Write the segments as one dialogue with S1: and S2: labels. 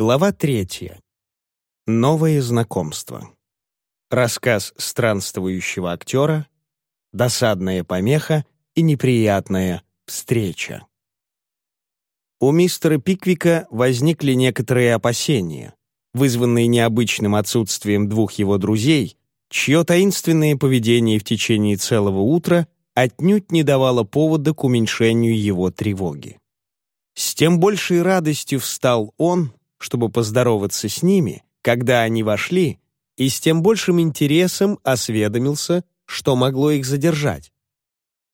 S1: Глава третья. Новое знакомство. Рассказ странствующего актера, досадная помеха и неприятная встреча. У мистера Пиквика возникли некоторые опасения, вызванные необычным отсутствием двух его друзей, чье таинственное поведение в течение целого утра отнюдь не давало повода к уменьшению его тревоги. С тем большей радостью встал он, чтобы поздороваться с ними, когда они вошли, и с тем большим интересом осведомился, что могло их задержать.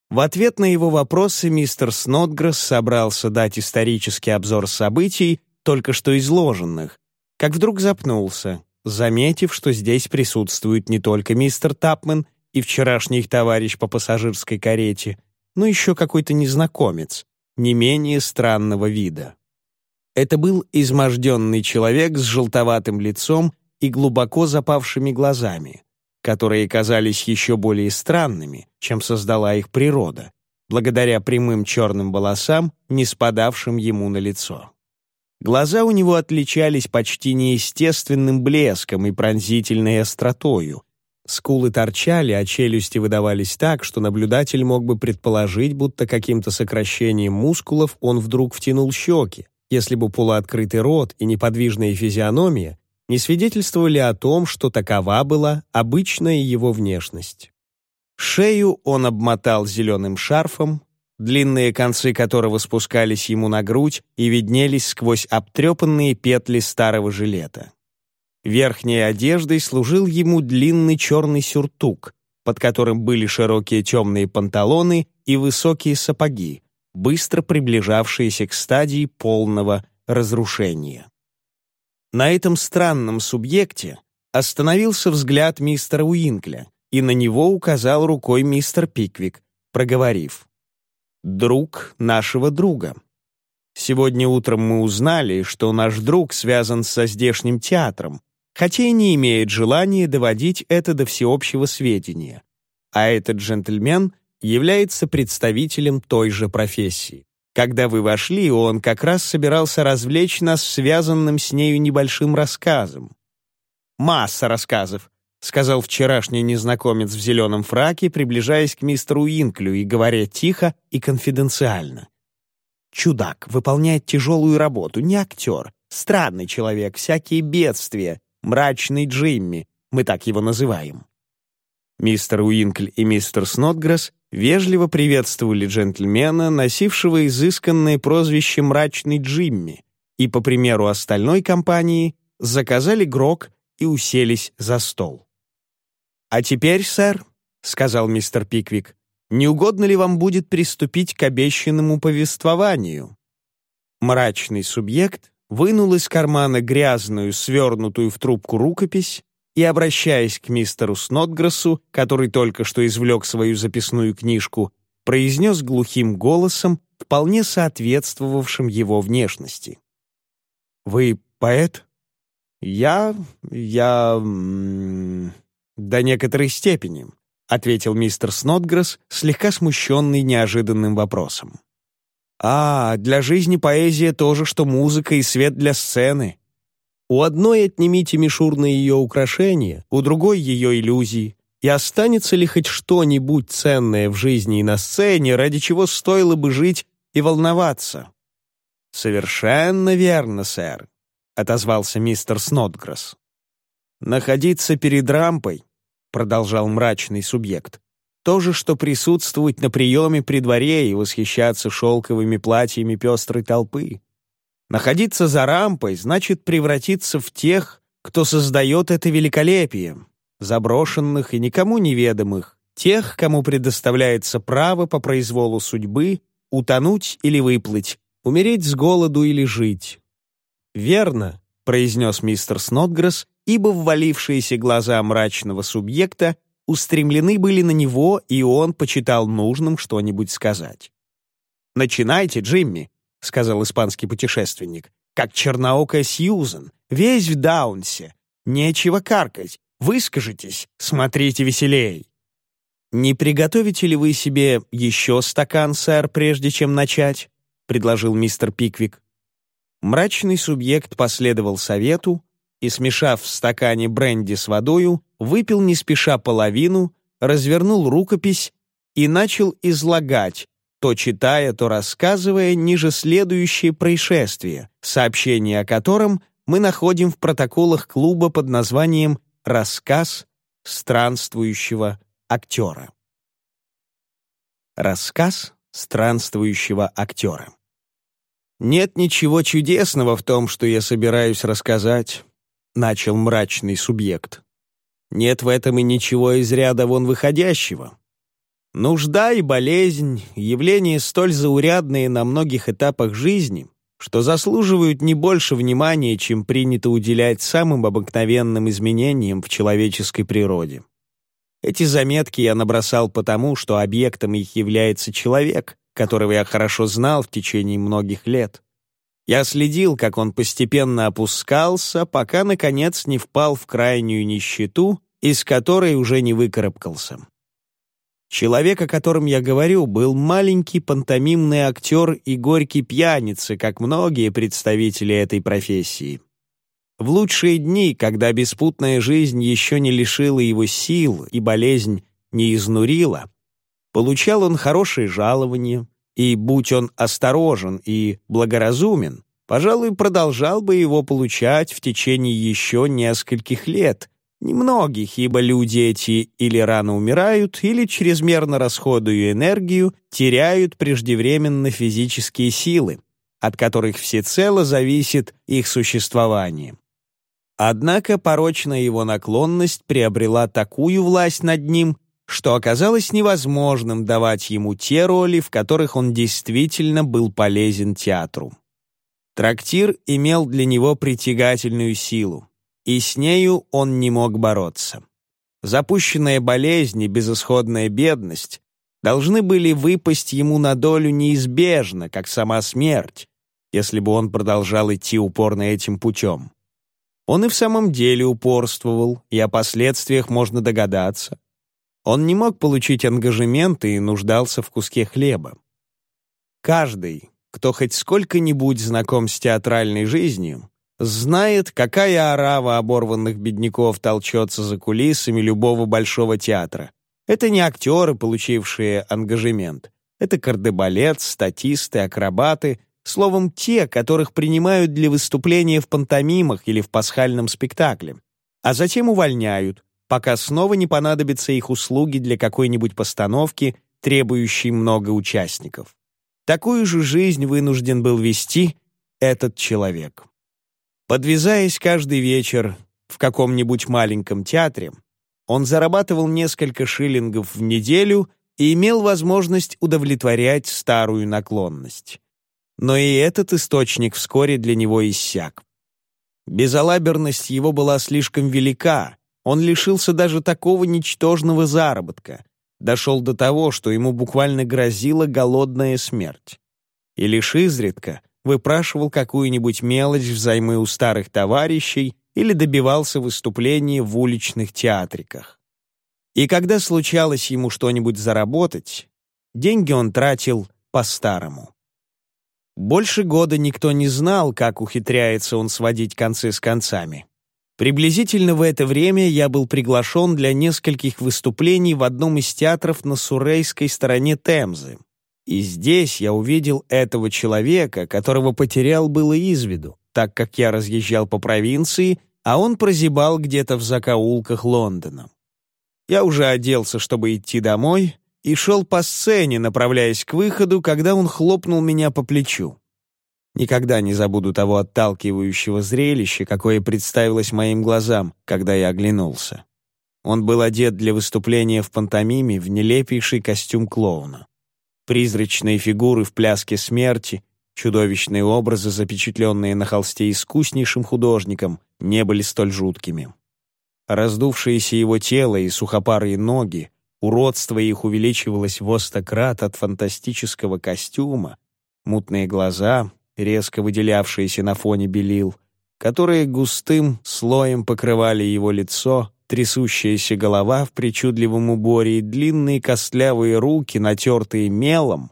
S1: В ответ на его вопросы мистер Снотгресс собрался дать исторический обзор событий, только что изложенных, как вдруг запнулся, заметив, что здесь присутствует не только мистер Тапмен и вчерашний их товарищ по пассажирской карете, но еще какой-то незнакомец, не менее странного вида. Это был изможденный человек с желтоватым лицом и глубоко запавшими глазами, которые казались еще более странными, чем создала их природа, благодаря прямым черным волосам, не спадавшим ему на лицо. Глаза у него отличались почти неестественным блеском и пронзительной остротою. Скулы торчали, а челюсти выдавались так, что наблюдатель мог бы предположить, будто каким-то сокращением мускулов он вдруг втянул щеки, если бы полуоткрытый рот и неподвижная физиономия не свидетельствовали о том, что такова была обычная его внешность. Шею он обмотал зеленым шарфом, длинные концы которого спускались ему на грудь и виднелись сквозь обтрепанные петли старого жилета. Верхней одеждой служил ему длинный черный сюртук, под которым были широкие темные панталоны и высокие сапоги, быстро приближавшиеся к стадии полного разрушения. На этом странном субъекте остановился взгляд мистера Уинкля, и на него указал рукой мистер Пиквик, проговорив «Друг нашего друга». Сегодня утром мы узнали, что наш друг связан со здешним театром, хотя и не имеет желания доводить это до всеобщего сведения. А этот джентльмен является представителем той же профессии. Когда вы вошли, он как раз собирался развлечь нас связанным с нею небольшим рассказом. «Масса рассказов», — сказал вчерашний незнакомец в зеленом фраке, приближаясь к мистеру Инклю и говоря тихо и конфиденциально. «Чудак, выполняет тяжелую работу, не актер, странный человек, всякие бедствия, мрачный Джимми, мы так его называем». Мистер Уинкль и мистер Снотгресс вежливо приветствовали джентльмена, носившего изысканное прозвище «Мрачный Джимми», и, по примеру остальной компании, заказали грок и уселись за стол. «А теперь, сэр», — сказал мистер Пиквик, «не угодно ли вам будет приступить к обещанному повествованию?» Мрачный субъект вынул из кармана грязную, свернутую в трубку рукопись и, обращаясь к мистеру Снотграссу, который только что извлек свою записную книжку, произнес глухим голосом, вполне соответствовавшим его внешности. «Вы поэт?» «Я... я... до некоторой степени», — ответил мистер Снотграсс, слегка смущенный неожиданным вопросом. «А, для жизни поэзия тоже, что музыка и свет для сцены», у одной отнимите мишурные ее украшения, у другой ее иллюзии. И останется ли хоть что-нибудь ценное в жизни и на сцене, ради чего стоило бы жить и волноваться? «Совершенно верно, сэр», — отозвался мистер Снотгресс. «Находиться перед рампой», — продолжал мрачный субъект, «то же, что присутствовать на приеме при дворе и восхищаться шелковыми платьями пестрой толпы. Находиться за рампой значит превратиться в тех, кто создает это великолепие, заброшенных и никому неведомых, тех, кому предоставляется право по произволу судьбы утонуть или выплыть, умереть с голоду или жить. «Верно», — произнес мистер Снотгресс, ибо ввалившиеся глаза мрачного субъекта устремлены были на него, и он почитал нужным что-нибудь сказать. «Начинайте, Джимми», — сказал испанский путешественник, «как черноокая Сьюзен, весь в даунсе. Нечего каркать. Выскажитесь, смотрите веселей». «Не приготовите ли вы себе еще стакан, сэр, прежде чем начать?» — предложил мистер Пиквик. Мрачный субъект последовал совету и, смешав в стакане бренди с водою, выпил не спеша половину, развернул рукопись и начал излагать, то читая, то рассказывая ниже следующее происшествие, сообщение о котором мы находим в протоколах клуба под названием «Рассказ странствующего актера». Рассказ странствующего актера. «Нет ничего чудесного в том, что я собираюсь рассказать», — начал мрачный субъект. «Нет в этом и ничего из ряда вон выходящего. Нужда и болезнь — явления столь заурядные на многих этапах жизни, что заслуживают не больше внимания, чем принято уделять самым обыкновенным изменениям в человеческой природе. Эти заметки я набросал потому, что объектом их является человек, которого я хорошо знал в течение многих лет. Я следил, как он постепенно опускался, пока, наконец, не впал в крайнюю нищету, из которой уже не выкарабкался. Человек, о котором я говорю, был маленький пантомимный актер и горький пьяница, как многие представители этой профессии. В лучшие дни, когда беспутная жизнь еще не лишила его сил и болезнь не изнурила, Получал он хорошее жалование, и, будь он осторожен и благоразумен, пожалуй, продолжал бы его получать в течение еще нескольких лет, немногих, ибо люди эти или рано умирают, или, чрезмерно расходуя энергию, теряют преждевременно физические силы, от которых всецело зависит их существование. Однако порочная его наклонность приобрела такую власть над ним, что оказалось невозможным давать ему те роли, в которых он действительно был полезен театру. Трактир имел для него притягательную силу, и с нею он не мог бороться. Запущенная болезнь и безысходная бедность должны были выпасть ему на долю неизбежно, как сама смерть, если бы он продолжал идти упорно этим путем. Он и в самом деле упорствовал, и о последствиях можно догадаться. Он не мог получить ангажемент и нуждался в куске хлеба. Каждый, кто хоть сколько-нибудь знаком с театральной жизнью, знает, какая орава оборванных бедняков толчется за кулисами любого большого театра. Это не актеры, получившие ангажемент. Это кардебалет, статисты, акробаты, словом, те, которых принимают для выступления в пантомимах или в пасхальном спектакле, а затем увольняют, пока снова не понадобятся их услуги для какой-нибудь постановки, требующей много участников. Такую же жизнь вынужден был вести этот человек. Подвязаясь каждый вечер в каком-нибудь маленьком театре, он зарабатывал несколько шиллингов в неделю и имел возможность удовлетворять старую наклонность. Но и этот источник вскоре для него иссяк. Безалаберность его была слишком велика, он лишился даже такого ничтожного заработка, дошел до того, что ему буквально грозила голодная смерть. И лишь изредка выпрашивал какую-нибудь мелочь взаймы у старых товарищей или добивался выступлений в уличных театриках. И когда случалось ему что-нибудь заработать, деньги он тратил по-старому. Больше года никто не знал, как ухитряется он сводить концы с концами. Приблизительно в это время я был приглашен для нескольких выступлений в одном из театров на Сурейской стороне Темзы. И здесь я увидел этого человека, которого потерял было из виду, так как я разъезжал по провинции, а он прозябал где-то в закоулках Лондона. Я уже оделся, чтобы идти домой, и шел по сцене, направляясь к выходу, когда он хлопнул меня по плечу. Никогда не забуду того отталкивающего зрелища, какое представилось моим глазам, когда я оглянулся. Он был одет для выступления в пантомиме в нелепейший костюм клоуна. Призрачные фигуры в пляске смерти, чудовищные образы, запечатленные на холсте искуснейшим художником, не были столь жуткими. Раздувшееся его тело и сухопарые ноги, уродство их увеличивалось в остократ от фантастического костюма, мутные глаза, резко выделявшиеся на фоне белил, которые густым слоем покрывали его лицо, трясущаяся голова в причудливом уборе и длинные костлявые руки, натертые мелом,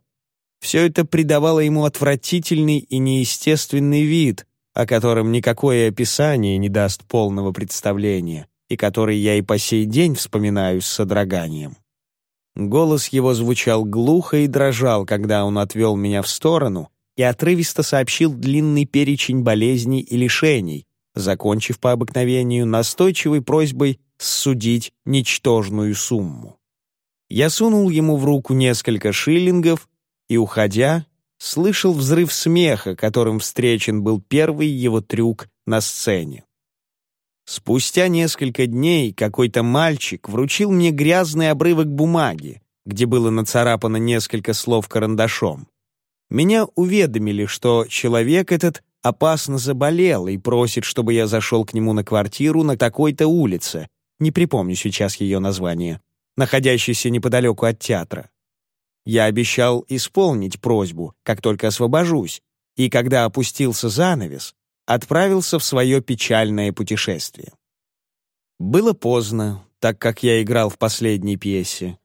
S1: Все это придавало ему отвратительный и неестественный вид, о котором никакое описание не даст полного представления, и который я и по сей день вспоминаю с содроганием. Голос его звучал глухо и дрожал, когда он отвел меня в сторону и отрывисто сообщил длинный перечень болезней и лишений, закончив по обыкновению настойчивой просьбой судить ничтожную сумму. Я сунул ему в руку несколько шиллингов и, уходя, слышал взрыв смеха, которым встречен был первый его трюк на сцене. Спустя несколько дней какой-то мальчик вручил мне грязный обрывок бумаги, где было нацарапано несколько слов карандашом. Меня уведомили, что человек этот опасно заболел и просит, чтобы я зашел к нему на квартиру на такой-то улице, не припомню сейчас ее название, находящейся неподалеку от театра. Я обещал исполнить просьбу, как только освобожусь, и когда опустился занавес, отправился в свое печальное путешествие. Было поздно, так как я играл в последней пьесе,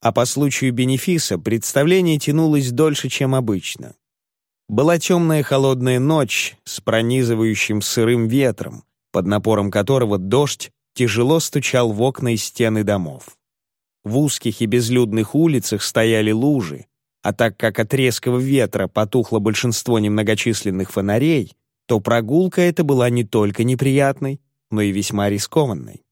S1: а по случаю бенефиса представление тянулось дольше, чем обычно. Была темная холодная ночь с пронизывающим сырым ветром, под напором которого дождь тяжело стучал в окна и стены домов. В узких и безлюдных улицах стояли лужи, а так как от резкого ветра потухло большинство немногочисленных фонарей, то прогулка эта была не только неприятной, но и весьма рискованной.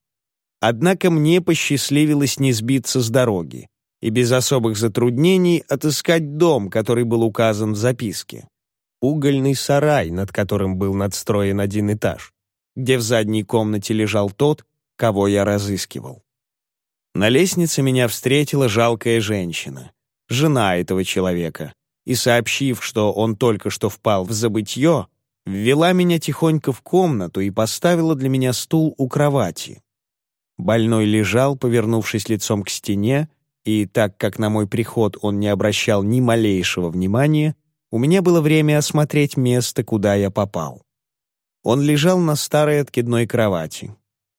S1: Однако мне посчастливилось не сбиться с дороги и без особых затруднений отыскать дом, который был указан в записке. Угольный сарай, над которым был надстроен один этаж, где в задней комнате лежал тот, кого я разыскивал. На лестнице меня встретила жалкая женщина, жена этого человека, и, сообщив, что он только что впал в забытье, ввела меня тихонько в комнату и поставила для меня стул у кровати. Больной лежал, повернувшись лицом к стене, и так как на мой приход он не обращал ни малейшего внимания, у меня было время осмотреть место, куда я попал. Он лежал на старой откидной кровати.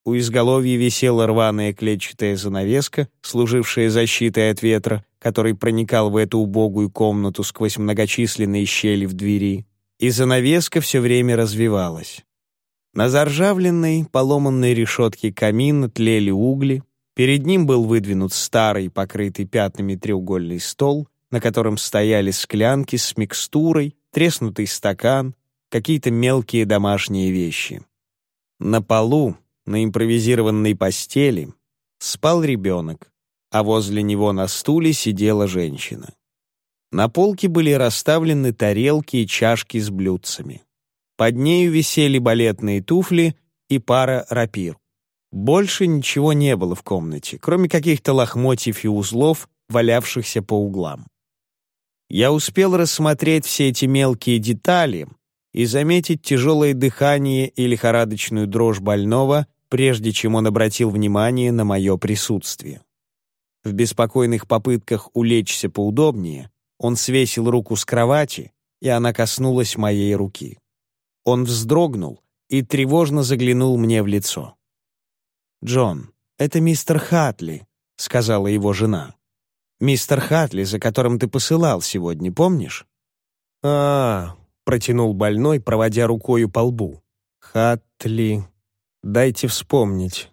S1: У изголовья висела рваная клетчатая занавеска, служившая защитой от ветра, который проникал в эту убогую комнату сквозь многочисленные щели в двери, и занавеска все время развивалась. На заржавленной, поломанной решетке камина тлели угли, перед ним был выдвинут старый, покрытый пятнами треугольный стол, на котором стояли склянки с микстурой, треснутый стакан, какие-то мелкие домашние вещи. На полу, на импровизированной постели, спал ребенок, а возле него на стуле сидела женщина. На полке были расставлены тарелки и чашки с блюдцами. Под нею висели балетные туфли и пара рапир. Больше ничего не было в комнате, кроме каких-то лохмотьев и узлов, валявшихся по углам. Я успел рассмотреть все эти мелкие детали и заметить тяжелое дыхание и лихорадочную дрожь больного, прежде чем он обратил внимание на мое присутствие. В беспокойных попытках улечься поудобнее он свесил руку с кровати, и она коснулась моей руки. Он вздрогнул и тревожно заглянул мне в лицо. «Джон, это мистер Хатли», — сказала его жена. «Мистер Хатли, за которым ты посылал сегодня, помнишь?» а, -а, -а протянул больной, проводя рукою по лбу. «Хатли, Дайте вспомнить.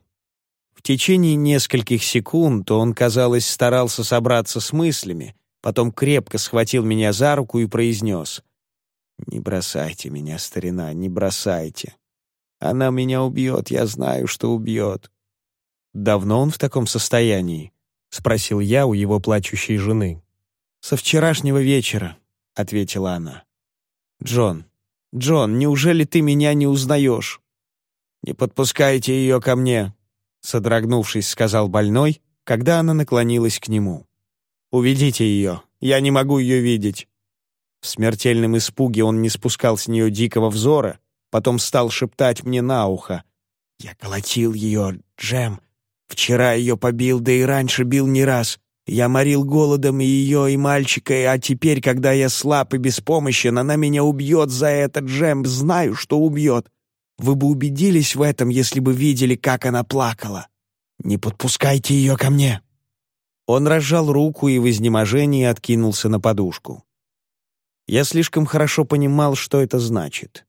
S1: В течение нескольких секунд он, казалось, старался собраться с мыслями, потом крепко схватил меня за руку и произнес. «Не бросайте меня, старина, не бросайте. Она меня убьет, я знаю, что убьет». «Давно он в таком состоянии?» — спросил я у его плачущей жены. «Со вчерашнего вечера», — ответила она. «Джон, Джон, неужели ты меня не узнаешь?» «Не подпускайте ее ко мне», — содрогнувшись, сказал больной, когда она наклонилась к нему. «Уведите ее, я не могу ее видеть». В смертельном испуге он не спускал с нее дикого взора, потом стал шептать мне на ухо. «Я колотил ее, Джем. Вчера ее побил, да и раньше бил не раз. Я морил голодом и ее, и мальчика, а теперь, когда я слаб и беспомощен, она меня убьет за это, Джем, знаю, что убьет. Вы бы убедились в этом, если бы видели, как она плакала. Не подпускайте ее ко мне». Он разжал руку и в изнеможении откинулся на подушку. Я слишком хорошо понимал, что это значит.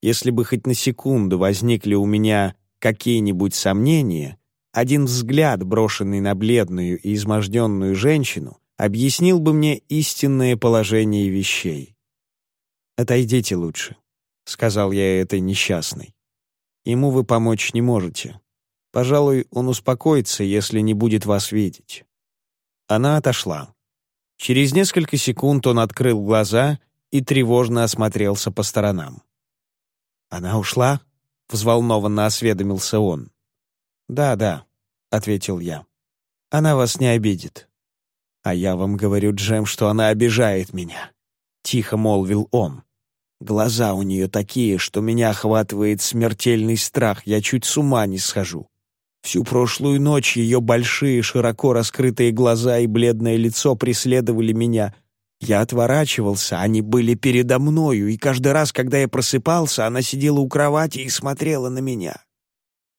S1: Если бы хоть на секунду возникли у меня какие-нибудь сомнения, один взгляд, брошенный на бледную и изможденную женщину, объяснил бы мне истинное положение вещей. «Отойдите лучше», — сказал я этой несчастной. «Ему вы помочь не можете. Пожалуй, он успокоится, если не будет вас видеть». Она отошла. Через несколько секунд он открыл глаза и тревожно осмотрелся по сторонам. «Она ушла?» — взволнованно осведомился он. «Да, да», — ответил я. «Она вас не обидит». «А я вам говорю, Джем, что она обижает меня», — тихо молвил он. «Глаза у нее такие, что меня охватывает смертельный страх, я чуть с ума не схожу. Всю прошлую ночь ее большие, широко раскрытые глаза и бледное лицо преследовали меня. Я отворачивался, они были передо мною, и каждый раз, когда я просыпался, она сидела у кровати и смотрела на меня.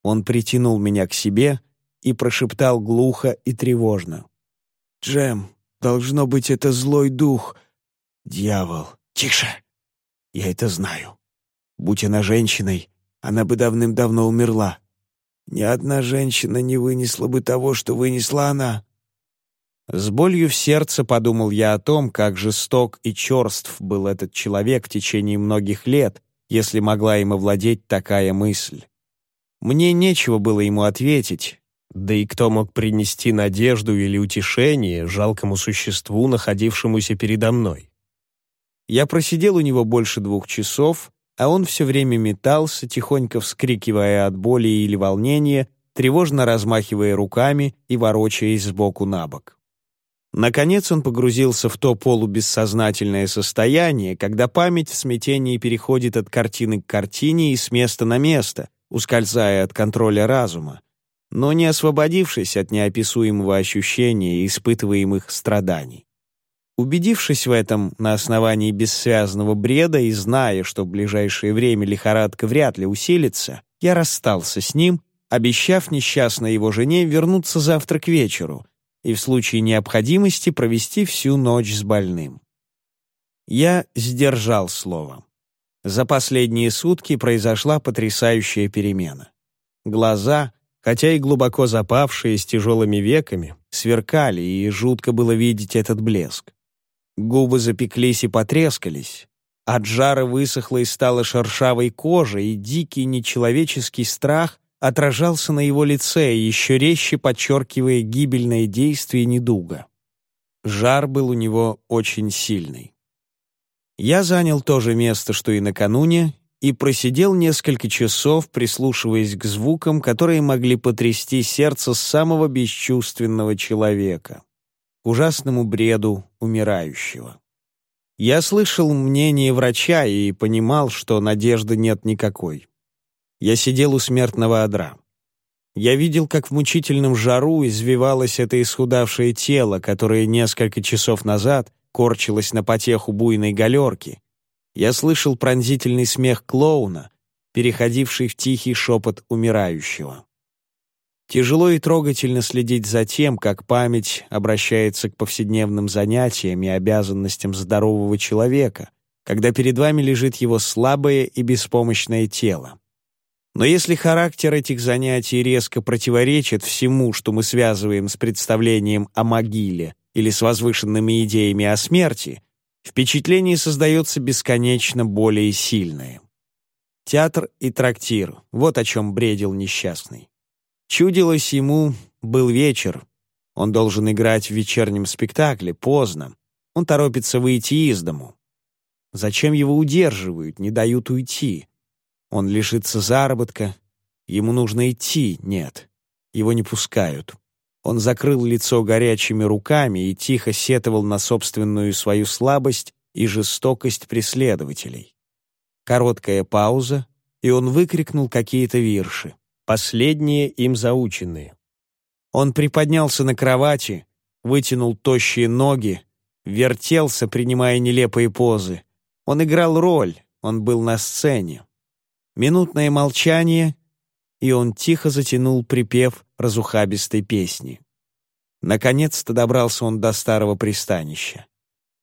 S1: Он притянул меня к себе и прошептал глухо и тревожно. «Джем, должно быть, это злой дух. Дьявол, тише! Я это знаю. Будь она женщиной, она бы давным-давно умерла. Ни одна женщина не вынесла бы того, что вынесла она. С болью в сердце подумал я о том, как жесток и черств был этот человек в течение многих лет, если могла им овладеть такая мысль. Мне нечего было ему ответить, да и кто мог принести надежду или утешение жалкому существу, находившемуся передо мной. Я просидел у него больше двух часов, а он все время метался, тихонько вскрикивая от боли или волнения, тревожно размахивая руками и ворочаясь сбоку на бок. Наконец он погрузился в то полубессознательное состояние, когда память в смятении переходит от картины к картине и с места на место, ускользая от контроля разума, но не освободившись от неописуемого ощущения и испытываемых страданий. Убедившись в этом на основании бессвязного бреда и зная, что в ближайшее время лихорадка вряд ли усилится, я расстался с ним, обещав несчастной его жене вернуться завтра к вечеру и в случае необходимости провести всю ночь с больным. Я сдержал слово. За последние сутки произошла потрясающая перемена. Глаза, хотя и глубоко запавшие с тяжелыми веками, сверкали, и жутко было видеть этот блеск. Губы запеклись и потрескались. От жара высохла и стала шершавой кожа, и дикий нечеловеческий страх отражался на его лице, еще резче подчеркивая гибельное действие недуга. Жар был у него очень сильный. Я занял то же место, что и накануне, и просидел несколько часов, прислушиваясь к звукам, которые могли потрясти сердце самого бесчувственного человека ужасному бреду умирающего. Я слышал мнение врача и понимал, что надежды нет никакой. Я сидел у смертного одра. Я видел, как в мучительном жару извивалось это исхудавшее тело, которое несколько часов назад корчилось на потеху буйной галерки. Я слышал пронзительный смех клоуна, переходивший в тихий шепот умирающего. Тяжело и трогательно следить за тем, как память обращается к повседневным занятиям и обязанностям здорового человека, когда перед вами лежит его слабое и беспомощное тело. Но если характер этих занятий резко противоречит всему, что мы связываем с представлением о могиле или с возвышенными идеями о смерти, впечатление создается бесконечно более сильное. Театр и трактир — вот о чем бредил несчастный. Чудилось ему, был вечер. Он должен играть в вечернем спектакле, поздно. Он торопится выйти из дому. Зачем его удерживают, не дают уйти? Он лишится заработка. Ему нужно идти, нет. Его не пускают. Он закрыл лицо горячими руками и тихо сетовал на собственную свою слабость и жестокость преследователей. Короткая пауза, и он выкрикнул какие-то вирши последние им заученные. Он приподнялся на кровати, вытянул тощие ноги, вертелся, принимая нелепые позы. Он играл роль, он был на сцене. Минутное молчание, и он тихо затянул припев разухабистой песни. Наконец-то добрался он до старого пристанища.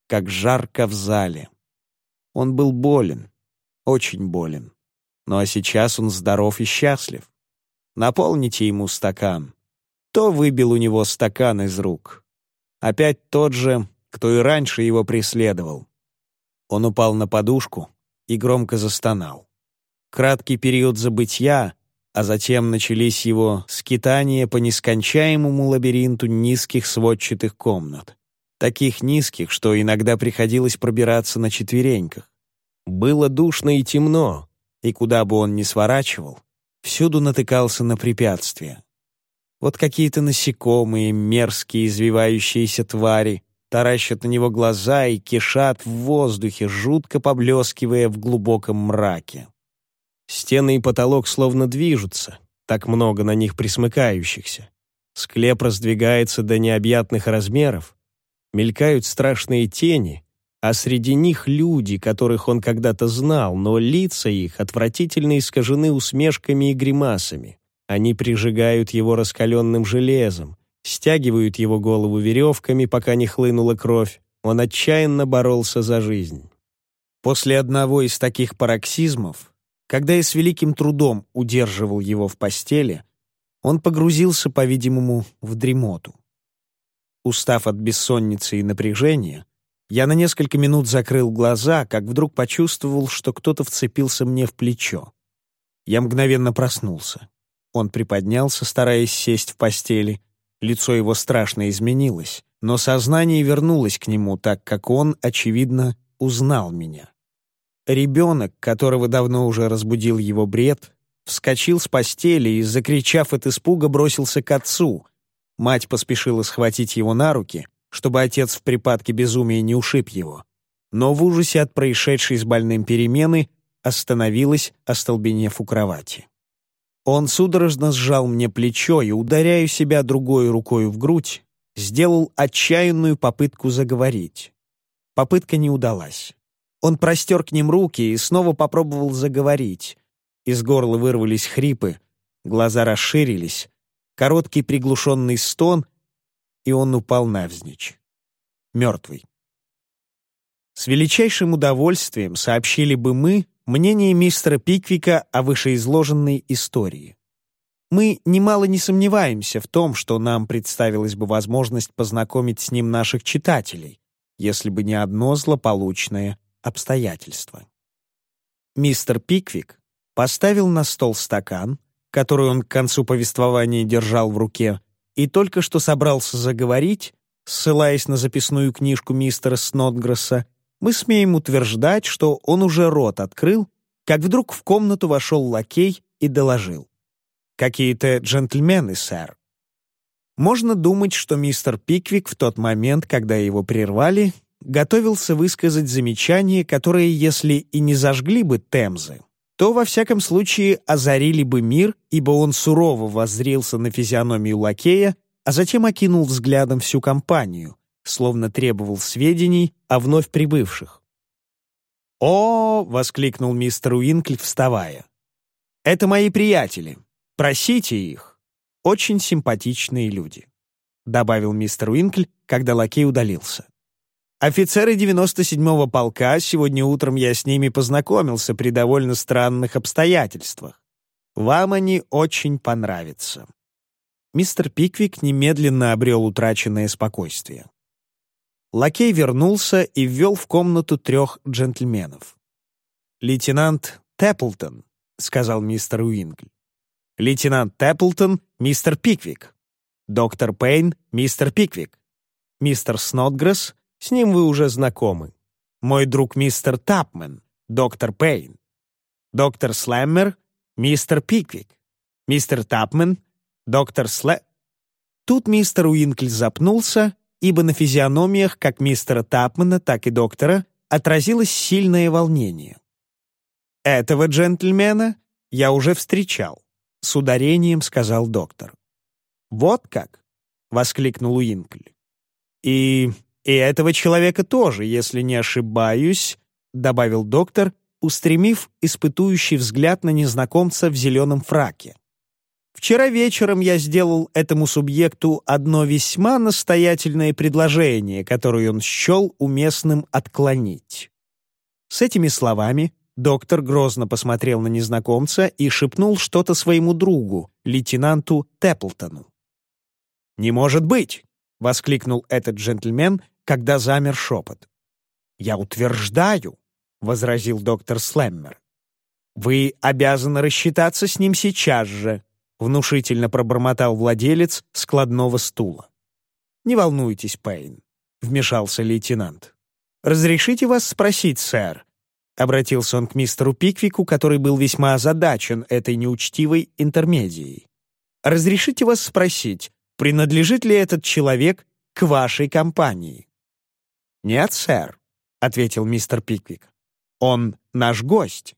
S1: Как жарко в зале. Он был болен, очень болен. Ну а сейчас он здоров и счастлив. Наполните ему стакан. То выбил у него стакан из рук. Опять тот же, кто и раньше его преследовал. Он упал на подушку и громко застонал. Краткий период забытья, а затем начались его скитания по нескончаемому лабиринту низких сводчатых комнат. Таких низких, что иногда приходилось пробираться на четвереньках. Было душно и темно, и куда бы он ни сворачивал, всюду натыкался на препятствия. Вот какие-то насекомые, мерзкие извивающиеся твари, таращат на него глаза и кишат в воздухе, жутко поблескивая в глубоком мраке. Стены и потолок словно движутся, так много на них присмыкающихся. Склеп раздвигается до необъятных размеров, мелькают страшные тени, а среди них люди, которых он когда-то знал, но лица их отвратительно искажены усмешками и гримасами. Они прижигают его раскаленным железом, стягивают его голову веревками, пока не хлынула кровь. Он отчаянно боролся за жизнь. После одного из таких пароксизмов, когда я с великим трудом удерживал его в постели, он погрузился, по-видимому, в дремоту. Устав от бессонницы и напряжения, я на несколько минут закрыл глаза, как вдруг почувствовал, что кто-то вцепился мне в плечо. Я мгновенно проснулся. Он приподнялся, стараясь сесть в постели. Лицо его страшно изменилось, но сознание вернулось к нему, так как он, очевидно, узнал меня. Ребенок, которого давно уже разбудил его бред, вскочил с постели и, закричав от испуга, бросился к отцу. Мать поспешила схватить его на руки, чтобы отец в припадке безумия не ушиб его. Но в ужасе от происшедшей с больным перемены остановилась, остолбенев у кровати. Он судорожно сжал мне плечо и, ударяя себя другой рукой в грудь, сделал отчаянную попытку заговорить. Попытка не удалась. Он простер к ним руки и снова попробовал заговорить. Из горла вырвались хрипы, глаза расширились, короткий приглушенный стон, и он упал навзничь. Мертвый. С величайшим удовольствием сообщили бы мы, мнение мистера Пиквика о вышеизложенной истории. Мы немало не сомневаемся в том, что нам представилась бы возможность познакомить с ним наших читателей, если бы не одно злополучное обстоятельство. Мистер Пиквик поставил на стол стакан, который он к концу повествования держал в руке, и только что собрался заговорить, ссылаясь на записную книжку мистера Снотгресса, мы смеем утверждать, что он уже рот открыл, как вдруг в комнату вошел лакей и доложил. «Какие-то джентльмены, сэр». Можно думать, что мистер Пиквик в тот момент, когда его прервали, готовился высказать замечание, которое, если и не зажгли бы Темзы, то, во всяком случае, озарили бы мир, ибо он сурово воззрился на физиономию лакея, а затем окинул взглядом всю компанию, словно требовал сведений о вновь прибывших. «О!» — воскликнул мистер Уинкль, вставая. «Это мои приятели. Просите их. Очень симпатичные люди», — добавил мистер Уинкль, когда лакей удалился. «Офицеры 97-го полка, сегодня утром я с ними познакомился при довольно странных обстоятельствах. Вам они очень понравятся». Мистер Пиквик немедленно обрел утраченное спокойствие. Лакей вернулся и ввел в комнату трех джентльменов. «Лейтенант Тэпплтон», — сказал мистер Уинкль. «Лейтенант Тэпплтон, мистер Пиквик. Доктор Пейн, мистер Пиквик. Мистер Снодграсс, с ним вы уже знакомы. Мой друг мистер Тапмен, доктор Пейн. Доктор Слэммер, мистер Пиквик. Мистер Тапмен, доктор Слэ...» Тут мистер Уинкль запнулся ибо на физиономиях как мистера Тапмана, так и доктора отразилось сильное волнение. «Этого джентльмена я уже встречал», — с ударением сказал доктор. «Вот как?» — воскликнул Уинкли. «И... и этого человека тоже, если не ошибаюсь», — добавил доктор, устремив испытующий взгляд на незнакомца в зеленом фраке. Вчера вечером я сделал этому субъекту одно весьма настоятельное предложение, которое он счел уместным отклонить. С этими словами доктор грозно посмотрел на незнакомца и шепнул что-то своему другу, лейтенанту Тэпплтону. «Не может быть!» — воскликнул этот джентльмен, когда замер шепот. «Я утверждаю», — возразил доктор Слэммер. «Вы обязаны рассчитаться с ним сейчас же», — внушительно пробормотал владелец складного стула. «Не волнуйтесь, Пейн», — вмешался лейтенант. «Разрешите вас спросить, сэр?» Обратился он к мистеру Пиквику, который был весьма озадачен этой неучтивой интермедией. «Разрешите вас спросить, принадлежит ли этот человек к вашей компании?» «Нет, сэр», — ответил мистер Пиквик. «Он наш гость».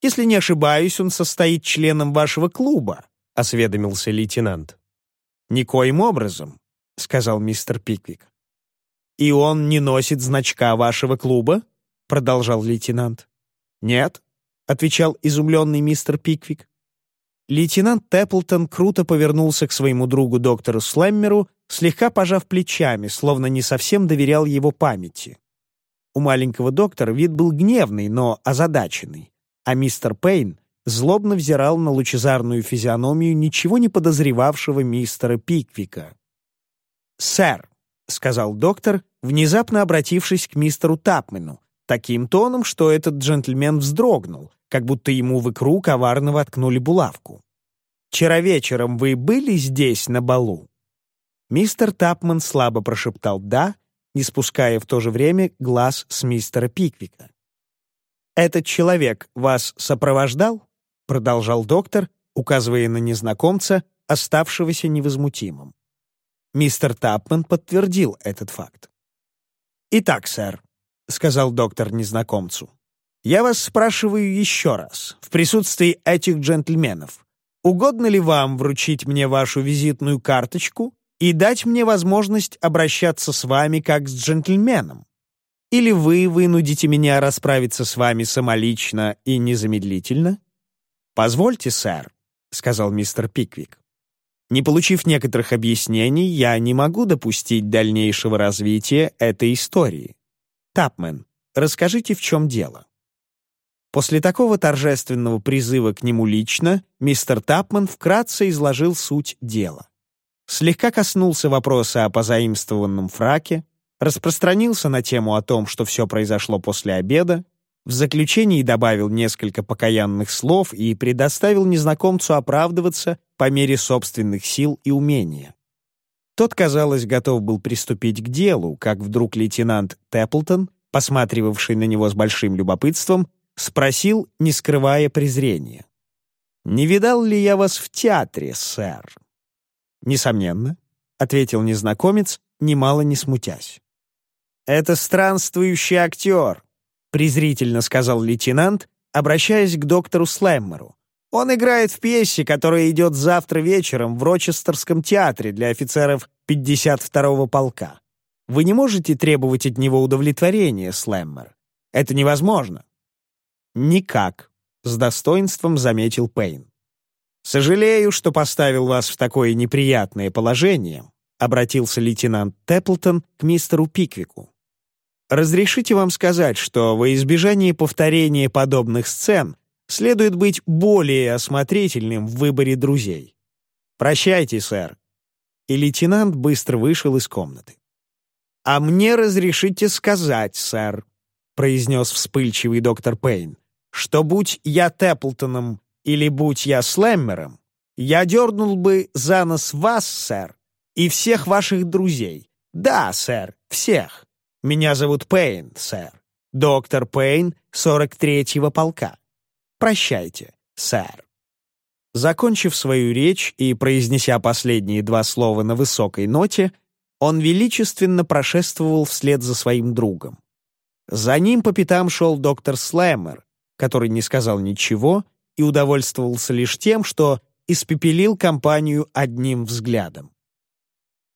S1: «Если не ошибаюсь, он состоит членом вашего клуба», — осведомился лейтенант. «Никоим образом», — сказал мистер Пиквик. «И он не носит значка вашего клуба?» — продолжал лейтенант. «Нет», — отвечал изумленный мистер Пиквик. Лейтенант Тэпплтон круто повернулся к своему другу доктору Слэммеру, слегка пожав плечами, словно не совсем доверял его памяти. У маленького доктора вид был гневный, но озадаченный, а мистер Пейн злобно взирал на лучезарную физиономию ничего не подозревавшего мистера Пиквика. «Сэр», — сказал доктор, внезапно обратившись к мистеру Тапмену, таким тоном, что этот джентльмен вздрогнул, как будто ему в икру коварно воткнули булавку. «Вчера вечером вы были здесь, на балу?» Мистер Тапман слабо прошептал «да», не спуская в то же время глаз с мистера Пиквика. «Этот человек вас сопровождал?» — продолжал доктор, указывая на незнакомца, оставшегося невозмутимым. Мистер Тапман подтвердил этот факт. «Итак, сэр», — сказал доктор незнакомцу, «я вас спрашиваю еще раз, в присутствии этих джентльменов, угодно ли вам вручить мне вашу визитную карточку и дать мне возможность обращаться с вами как с джентльменом? Или вы вынудите меня расправиться с вами самолично и незамедлительно? Позвольте, сэр, — сказал мистер Пиквик. Не получив некоторых объяснений, я не могу допустить дальнейшего развития этой истории. Тапмен, расскажите, в чем дело. После такого торжественного призыва к нему лично, мистер Тапман вкратце изложил суть дела слегка коснулся вопроса о позаимствованном фраке, распространился на тему о том, что все произошло после обеда, в заключении добавил несколько покаянных слов и предоставил незнакомцу оправдываться по мере собственных сил и умения. Тот, казалось, готов был приступить к делу, как вдруг лейтенант Тэпплтон, посматривавший на него с большим любопытством, спросил, не скрывая презрения. «Не видал ли я вас в театре, сэр?» «Несомненно», — ответил незнакомец, немало не смутясь. «Это странствующий актер», — презрительно сказал лейтенант, обращаясь к доктору Слэммеру. «Он играет в пьесе, которая идет завтра вечером в Рочестерском театре для офицеров 52-го полка. Вы не можете требовать от него удовлетворения, Слэммер. Это невозможно». «Никак», — с достоинством заметил Пейн. «Сожалею, что поставил вас в такое неприятное положение», обратился лейтенант Тэпплтон к мистеру Пиквику. «Разрешите вам сказать, что во избежание повторения подобных сцен следует быть более осмотрительным в выборе друзей. Прощайте, сэр». И лейтенант быстро вышел из комнаты. «А мне разрешите сказать, сэр», произнес вспыльчивый доктор Пейн, что будь я Тэпплтоном или будь я Слэммером, я дернул бы за нос вас, сэр, и всех ваших друзей. Да, сэр, всех. Меня зовут Пейн, сэр. Доктор Пейн, 43-го полка. Прощайте, сэр. Закончив свою речь и произнеся последние два слова на высокой ноте, он величественно прошествовал вслед за своим другом. За ним по пятам шел доктор Слэммер, который не сказал ничего и удовольствовался лишь тем, что испепелил компанию одним взглядом.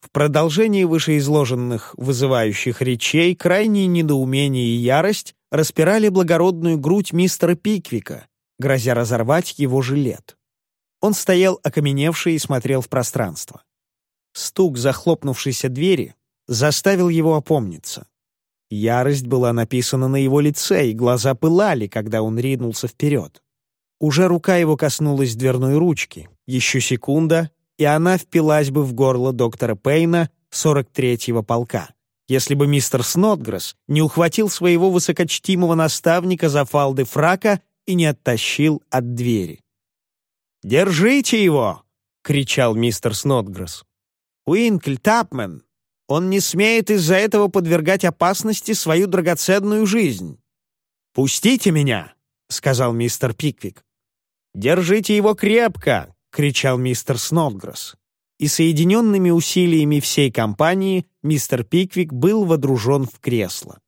S1: В продолжении вышеизложенных вызывающих речей крайнее недоумение и ярость распирали благородную грудь мистера Пиквика, грозя разорвать его жилет. Он стоял окаменевший и смотрел в пространство. Стук захлопнувшейся двери заставил его опомниться. Ярость была написана на его лице, и глаза пылали, когда он ринулся вперед. Уже рука его коснулась дверной ручки. Еще секунда, и она впилась бы в горло доктора Пейна 43-го полка, если бы мистер Снотгресс не ухватил своего высокочтимого наставника за фалды фрака и не оттащил от двери. «Держите его!» — кричал мистер Снотгресс. «Уинкль, Тапмен, он не смеет из-за этого подвергать опасности свою драгоценную жизнь. «Пустите меня!» — сказал мистер Пиквик. «Держите его крепко!» — кричал мистер Снотгресс. И соединенными усилиями всей компании мистер Пиквик был водружен в кресло.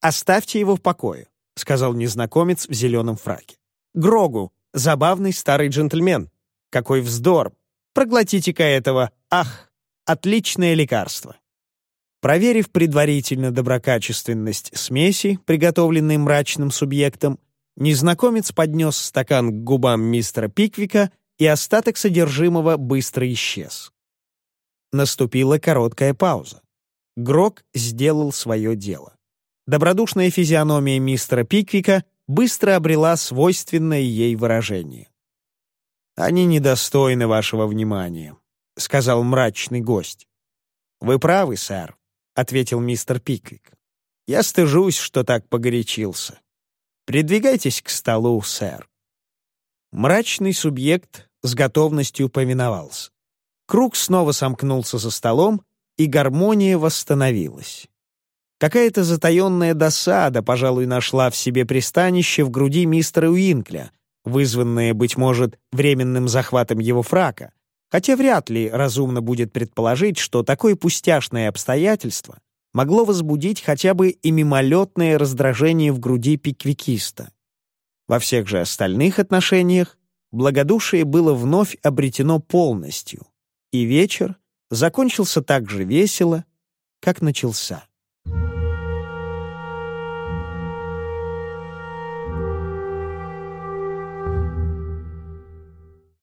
S1: «Оставьте его в покое», — сказал незнакомец в зеленом фраке. «Грогу, забавный старый джентльмен. Какой вздор! Проглотите-ка этого, ах, отличное лекарство!» Проверив предварительно доброкачественность смеси, приготовленной мрачным субъектом, незнакомец поднес стакан к губам мистера Пиквика, и остаток содержимого быстро исчез. Наступила короткая пауза. Грок сделал свое дело. Добродушная физиономия мистера Пиквика быстро обрела свойственное ей выражение. «Они недостойны вашего внимания», — сказал мрачный гость. «Вы правы, сэр. — ответил мистер Пиквик. «Я стыжусь, что так погорячился. Придвигайтесь к столу, сэр». Мрачный субъект с готовностью повиновался. Круг снова сомкнулся за столом, и гармония восстановилась. Какая-то затаенная досада, пожалуй, нашла в себе пристанище в груди мистера Уинкля, вызванная, быть может, временным захватом его фрака, Хотя вряд ли разумно будет предположить, что такое пустяшное обстоятельство могло возбудить хотя бы и мимолетное раздражение в груди пиквикиста. Во всех же остальных отношениях благодушие было вновь обретено полностью, и вечер закончился так же весело, как начался.